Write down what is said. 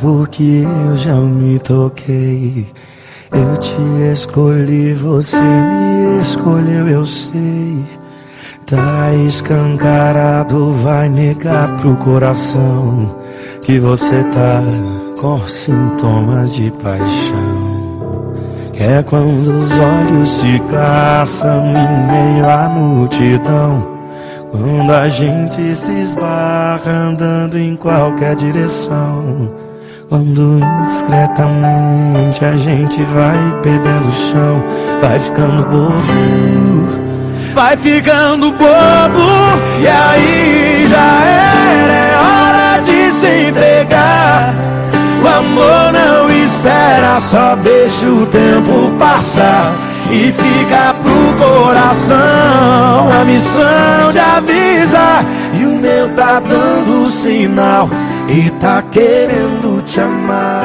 porque eu já me toquei. Eu te escolhi, você me escolheu, eu sei. Tá escancarado, vai negar pro coração que você tá com sintomas de paixão. É quando os olhos se caçam em meio à multidão. Quando a gente se esbarra andando em qualquer direção. Quando indiscretamente a gente vai perdendo o chão, vai ficando bobo, vai ficando bobo, e aí já era, é hora de se entregar. O amor não espera, só deixa o tempo passar e fica pro coração a missão de avisar. E o meu tá dando sinal e tá querendo te amar.